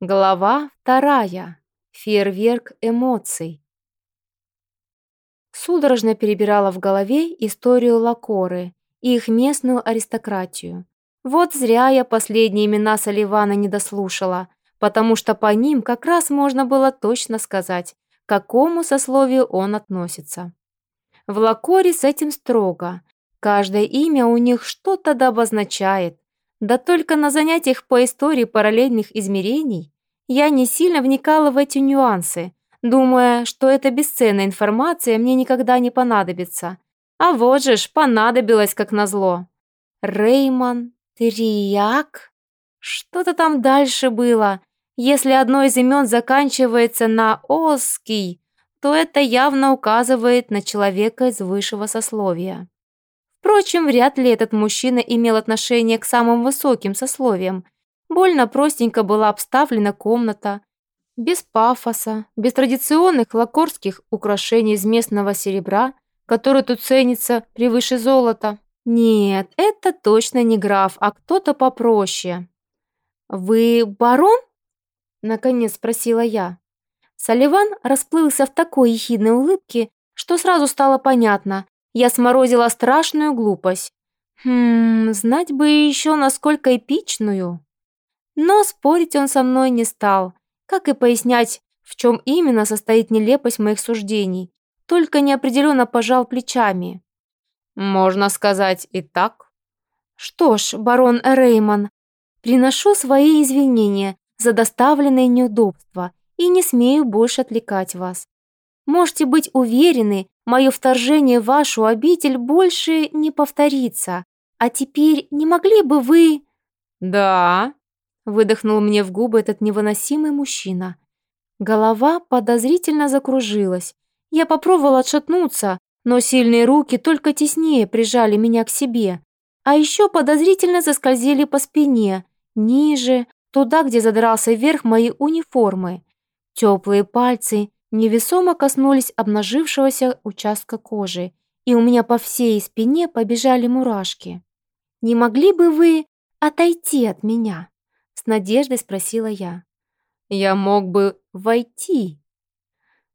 Глава вторая. Фейерверк эмоций. Судорожно перебирала в голове историю Лакоры и их местную аристократию. Вот зря я последние имена Соливана не дослушала, потому что по ним как раз можно было точно сказать, к какому сословию он относится. В Лакоре с этим строго. Каждое имя у них что-то обозначает, да только на занятиях по истории параллельных измерений я не сильно вникала в эти нюансы, думая, что эта бесценная информация мне никогда не понадобится. А вот же ж, понадобилось как назло. Рейман, Трияк? Что-то там дальше было. Если одно из имен заканчивается на «оский», то это явно указывает на человека из высшего сословия. Впрочем, вряд ли этот мужчина имел отношение к самым высоким сословиям. Больно простенько была обставлена комната, без пафоса, без традиционных лакорских украшений из местного серебра, которое тут ценится превыше золота. Нет, это точно не граф, а кто-то попроще. «Вы барон?» – наконец спросила я. Салливан расплылся в такой ехидной улыбке, что сразу стало понятно, я сморозила страшную глупость. Хм, знать бы еще насколько эпичную. Но спорить он со мной не стал, как и пояснять, в чем именно состоит нелепость моих суждений, только неопределенно пожал плечами. «Можно сказать и так». «Что ж, барон Рейман, приношу свои извинения за доставленные неудобства и не смею больше отвлекать вас. Можете быть уверены, мое вторжение в вашу обитель больше не повторится. А теперь не могли бы вы...» «Да», — выдохнул мне в губы этот невыносимый мужчина. Голова подозрительно закружилась. Я попробовала отшатнуться, но сильные руки только теснее прижали меня к себе. А еще подозрительно заскользили по спине, ниже, туда, где задрался вверх мои униформы. Теплые пальцы невесомо коснулись обнажившегося участка кожи, и у меня по всей спине побежали мурашки. «Не могли бы вы отойти от меня?» — с надеждой спросила я. «Я мог бы войти».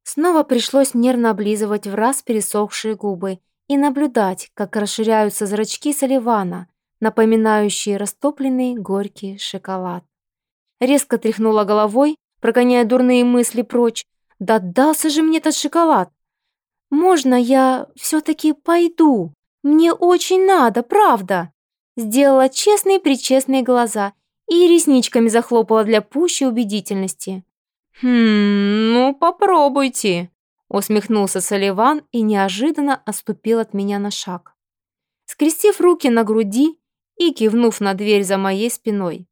Снова пришлось нервно облизывать в раз пересохшие губы и наблюдать, как расширяются зрачки Соливана, напоминающие растопленный горький шоколад. Резко тряхнула головой, прогоняя дурные мысли прочь, да дался же мне этот шоколад. Можно я все-таки пойду? Мне очень надо, правда. Сделала честные-причестные глаза и ресничками захлопала для пущей убедительности. «Хм, ну попробуйте», — усмехнулся Соливан и неожиданно отступил от меня на шаг. Скрестив руки на груди и кивнув на дверь за моей спиной.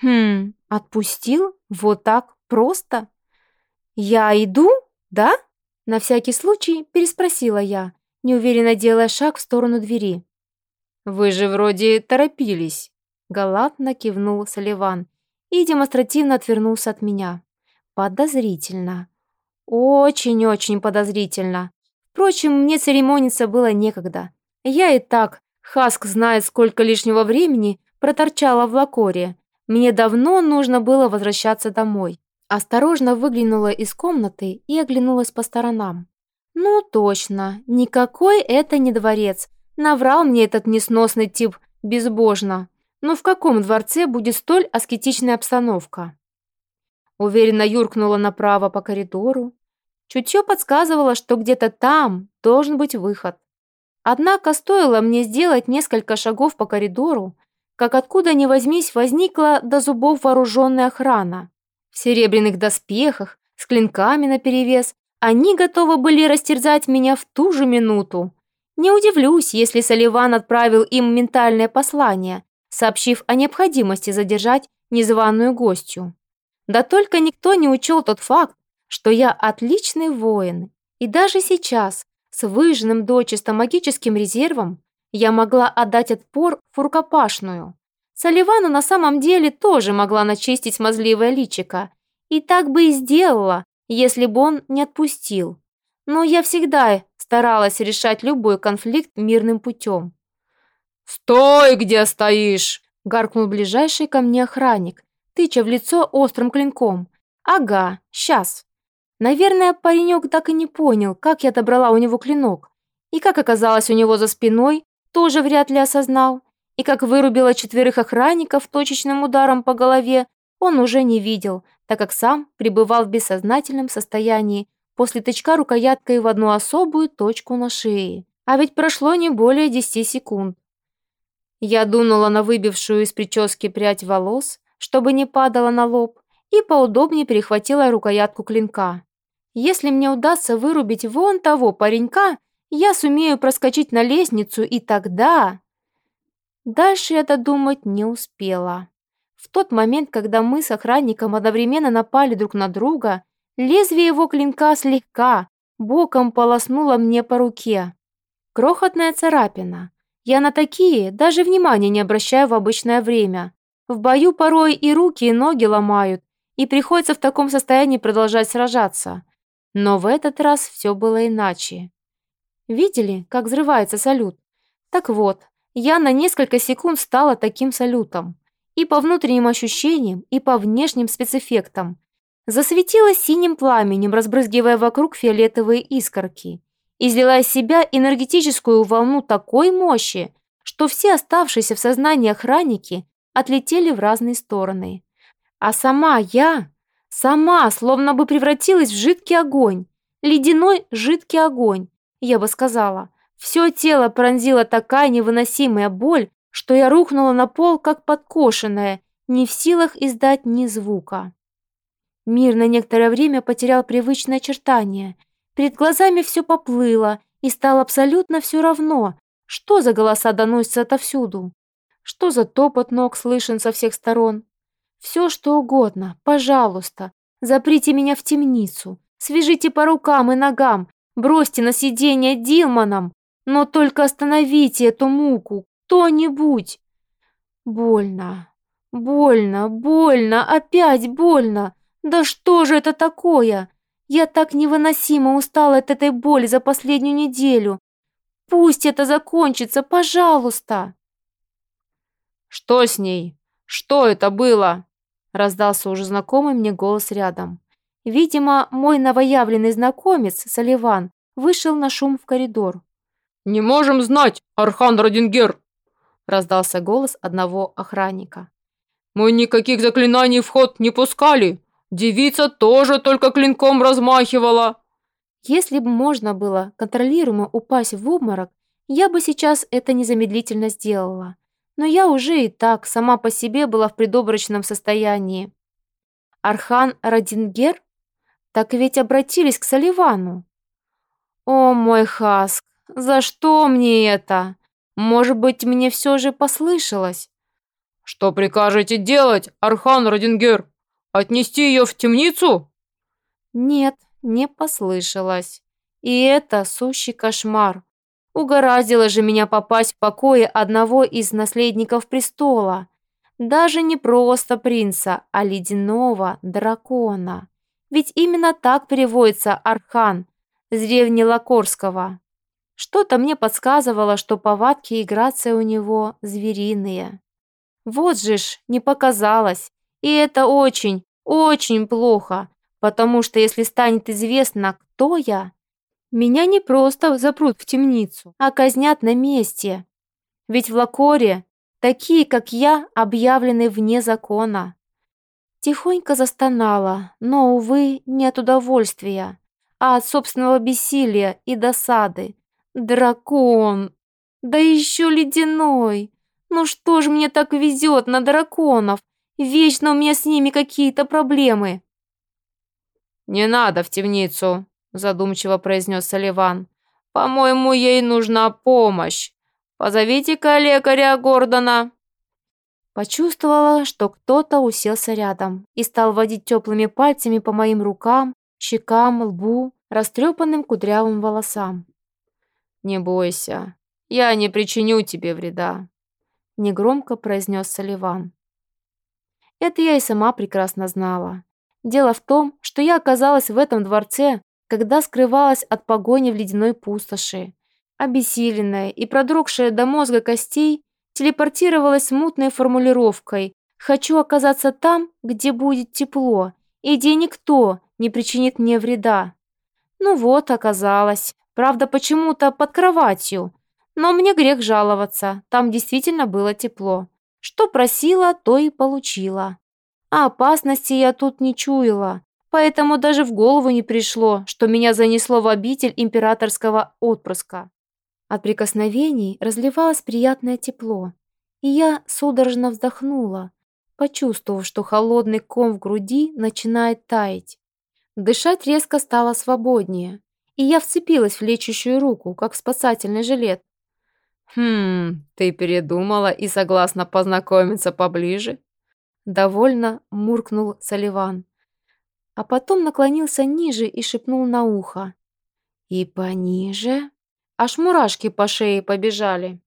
«Хм, отпустил? Вот так просто?» «Я иду, да?» На всякий случай переспросила я, неуверенно делая шаг в сторону двери. «Вы же вроде торопились», — галантно кивнул Соливан и демонстративно отвернулся от меня. Подозрительно. Очень-очень подозрительно. Впрочем, мне церемониться было некогда. Я и так, Хаск знает, сколько лишнего времени проторчала в Лакоре. Мне давно нужно было возвращаться домой. Осторожно выглянула из комнаты и оглянулась по сторонам. «Ну точно, никакой это не дворец. Наврал мне этот несносный тип безбожно. Но в каком дворце будет столь аскетичная обстановка?» Уверенно юркнула направо по коридору. Чутье подсказывало, что где-то там должен быть выход. Однако стоило мне сделать несколько шагов по коридору, как откуда ни возьмись возникла до зубов вооруженная охрана. В серебряных доспехах, с клинками наперевес, они готовы были растерзать меня в ту же минуту. Не удивлюсь, если Соливан отправил им ментальное послание, сообщив о необходимости задержать незваную гостью. Да только никто не учел тот факт, что я отличный воин, и даже сейчас, с выжженным дочисто магическим резервом, я могла отдать отпор в. Соливану на самом деле тоже могла начистить смазливое личико. И так бы и сделала, если бы он не отпустил. Но я всегда старалась решать любой конфликт мирным путем. «Стой, где стоишь!» – гаркнул ближайший ко мне охранник, тыча в лицо острым клинком. «Ага, сейчас». Наверное, паренек так и не понял, как я отобрала у него клинок. И как оказалось у него за спиной, тоже вряд ли осознал. И как вырубила четверых охранников точечным ударом по голове, он уже не видел, так как сам пребывал в бессознательном состоянии после тычка рукояткой в одну особую точку на шее. А ведь прошло не более 10 секунд. Я дунула на выбившую из прически прядь волос, чтобы не падала на лоб, и поудобнее перехватила рукоятку клинка. Если мне удастся вырубить вон того паренька, я сумею проскочить на лестницу, и тогда... Дальше я додумать не успела. В тот момент, когда мы с охранником одновременно напали друг на друга, лезвие его клинка слегка, боком полоснуло мне по руке. Крохотная царапина. Я на такие даже внимания не обращаю в обычное время. В бою порой и руки, и ноги ломают, и приходится в таком состоянии продолжать сражаться. Но в этот раз все было иначе. Видели, как взрывается салют? Так вот, я на несколько секунд стала таким салютом. И по внутренним ощущениям, и по внешним спецэффектам. Засветилась синим пламенем, разбрызгивая вокруг фиолетовые искорки. Излила из себя энергетическую волну такой мощи, что все оставшиеся в сознании охранники отлетели в разные стороны. А сама я, сама, словно бы превратилась в жидкий огонь. Ледяной жидкий огонь, я бы сказала. Все тело пронзила такая невыносимая боль, что я рухнула на пол, как подкошенная, не в силах издать ни звука. Мир на некоторое время потерял привычное очертание. Перед глазами все поплыло, и стало абсолютно все равно, что за голоса доносятся отовсюду, что за топот ног слышен со всех сторон. Все, что угодно, пожалуйста, заприте меня в темницу, свяжите по рукам и ногам, бросьте на сиденье Дилманом, но только остановите эту муку, кто-нибудь. Больно, больно, больно, опять больно. Да что же это такое? Я так невыносимо устала от этой боли за последнюю неделю. Пусть это закончится, пожалуйста. Что с ней? Что это было? Раздался уже знакомый мне голос рядом. Видимо, мой новоявленный знакомец, Соливан, вышел на шум в коридор. «Не можем знать, Архан Родингер!» раздался голос одного охранника. «Мы никаких заклинаний в ход не пускали. Девица тоже только клинком размахивала». Если бы можно было контролируемо упасть в обморок, я бы сейчас это незамедлительно сделала но я уже и так сама по себе была в предобрачном состоянии. Архан Радингер? Так ведь обратились к Соливану. О, мой Хаск, за что мне это? Может быть, мне все же послышалось? Что прикажете делать, Архан Радингер? Отнести ее в темницу? Нет, не послышалось. И это сущий кошмар. Угораздило же меня попасть в покое одного из наследников престола. Даже не просто принца, а ледяного дракона. Ведь именно так переводится Архан с древнелакорского. Что-то мне подсказывало, что повадки и грация у него звериные. Вот же ж, не показалось. И это очень, очень плохо, потому что если станет известно, кто я, меня не просто запрут в темницу, а казнят на месте. Ведь в Лакоре такие, как я, объявлены вне закона. Тихонько застонала, но, увы, не от удовольствия, а от собственного бессилия и досады. Дракон! Да еще ледяной! Ну что ж мне так везет на драконов? Вечно у меня с ними какие-то проблемы. «Не надо в темницу», задумчиво произнес Соливан. «По-моему, ей нужна помощь. Позовите-ка лекаря Гордона». Почувствовала, что кто-то уселся рядом и стал водить теплыми пальцами по моим рукам, щекам, лбу, растрепанным кудрявым волосам. «Не бойся, я не причиню тебе вреда», — негромко произнес Соливан. Это я и сама прекрасно знала. Дело в том, что я оказалась в этом дворце когда скрывалась от погони в ледяной пустоши. Обессиленная и продрогшая до мозга костей, телепортировалась смутной формулировкой Хочу оказаться там, где будет тепло, и где никто не причинит мне вреда. Ну вот, оказалось. Правда, почему-то под кроватью. Но мне грех жаловаться, там действительно было тепло. Что просила, то и получила. А опасности я тут не чуяла, поэтому даже в голову не пришло, что меня занесло в обитель императорского отпрыска. От прикосновений разливалось приятное тепло, и я судорожно вздохнула, почувствовав, что холодный ком в груди начинает таять. Дышать резко стало свободнее, и я вцепилась в лечащую руку, как в спасательный жилет. «Хм, ты передумала и согласна познакомиться поближе?» Довольно муркнул Соливан. А потом наклонился ниже и шепнул на ухо. «И пониже?» Аж мурашки по шее побежали.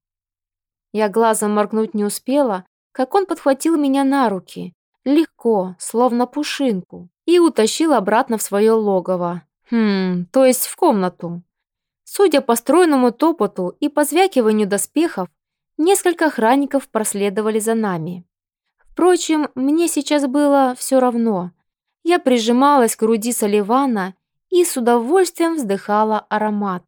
Я глазом моргнуть не успела, как он подхватил меня на руки, легко, словно пушинку, и утащил обратно в свое логово. Хм, то есть в комнату. Судя по стройному топоту и позвякиванию доспехов, несколько охранников проследовали за нами. Впрочем, мне сейчас было все равно. Я прижималась к груди Соливана и с удовольствием вздыхала аромат.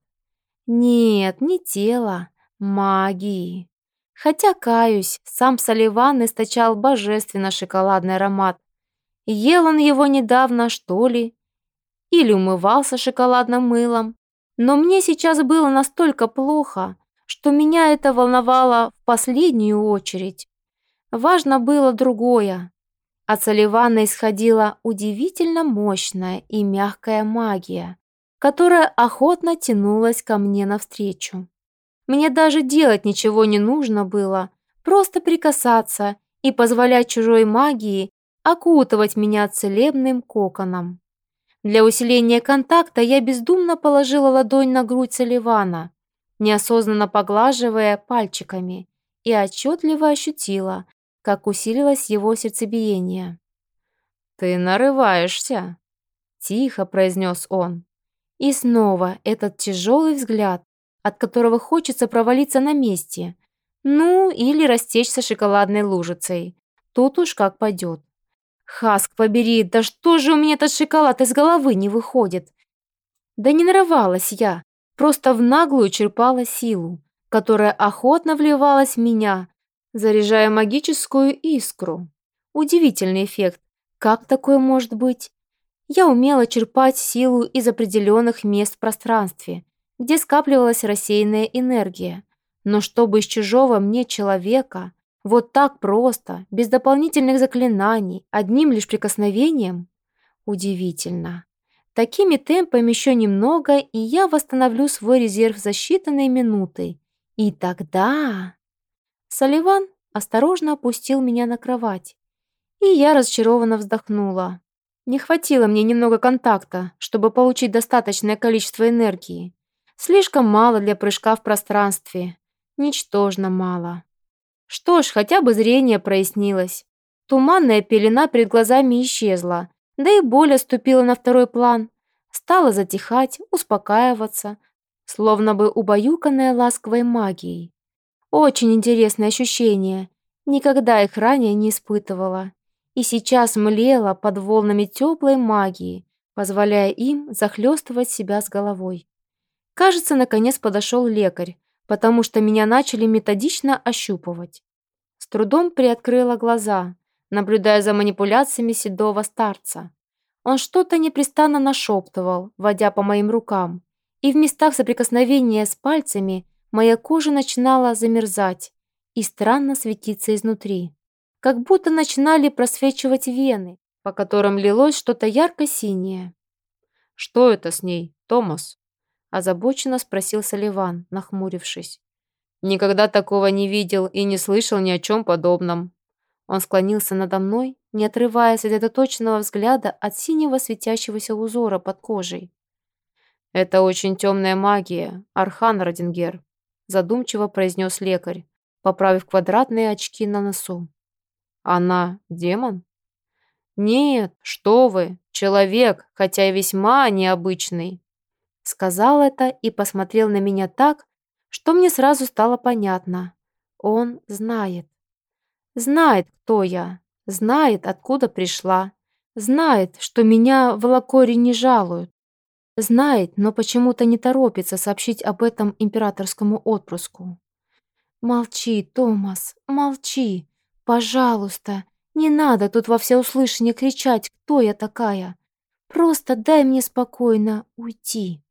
Нет, не тело, магии. Хотя, каюсь, сам Соливан источал божественно шоколадный аромат. Ел он его недавно, что ли? Или умывался шоколадным мылом? Но мне сейчас было настолько плохо, что меня это волновало в последнюю очередь. Важно было другое. От Соливана исходила удивительно мощная и мягкая магия, которая охотно тянулась ко мне навстречу. Мне даже делать ничего не нужно было, просто прикасаться и позволять чужой магии окутывать меня целебным коконом. Для усиления контакта я бездумно положила ладонь на грудь Соливана, неосознанно поглаживая пальчиками, и отчетливо ощутила, как усилилось его сердцебиение. «Ты нарываешься», — тихо произнес он. И снова этот тяжелый взгляд, от которого хочется провалиться на месте. Ну, или растечься шоколадной лужицей. Тут уж как пойдет. Хаск, побери, да что же у меня этот шоколад из головы не выходит? Да не нарывалась я, просто в наглую черпала силу, которая охотно вливалась в меня, заряжая магическую искру. Удивительный эффект. Как такое может быть? Я умела черпать силу из определенных мест в пространстве, где скапливалась рассеянная энергия. Но чтобы из чужого мне человека, вот так просто, без дополнительных заклинаний, одним лишь прикосновением? Удивительно. Такими темпами еще немного, и я восстановлю свой резерв за считанные минуты. И тогда... Соливан осторожно опустил меня на кровать, и я разочарованно вздохнула. Не хватило мне немного контакта, чтобы получить достаточное количество энергии. Слишком мало для прыжка в пространстве. Ничтожно мало. Что ж, хотя бы зрение прояснилось. Туманная пелена перед глазами исчезла, да и боль оступила на второй план. Стала затихать, успокаиваться, словно бы убаюканная ласковой магией. Очень интересное ощущение. Никогда их ранее не испытывала. И сейчас млела под волнами теплой магии, позволяя им захлестывать себя с головой. Кажется, наконец подошел лекарь, потому что меня начали методично ощупывать. С трудом приоткрыла глаза, наблюдая за манипуляциями седого старца. Он что-то непрестанно нашептывал, водя по моим рукам, и в местах соприкосновения с пальцами моя кожа начинала замерзать и странно светиться изнутри. Как будто начинали просвечивать вены, по которым лилось что-то ярко-синее. «Что это с ней, Томас?» Озабоченно спросил Соливан, нахмурившись. «Никогда такого не видел и не слышал ни о чем подобном». Он склонился надо мной, не отрываясь от точного взгляда от синего светящегося узора под кожей. «Это очень темная магия, Архан Родингер», задумчиво произнес лекарь, поправив квадратные очки на носу. «Она демон?» «Нет, что вы, человек, хотя и весьма необычный». Сказал это и посмотрел на меня так, что мне сразу стало понятно. Он знает. Знает, кто я. Знает, откуда пришла. Знает, что меня в Лакоре не жалуют. Знает, но почему-то не торопится сообщить об этом императорскому отпрыску. «Молчи, Томас, молчи. Пожалуйста, не надо тут во всеуслышание кричать, кто я такая. Просто дай мне спокойно уйти».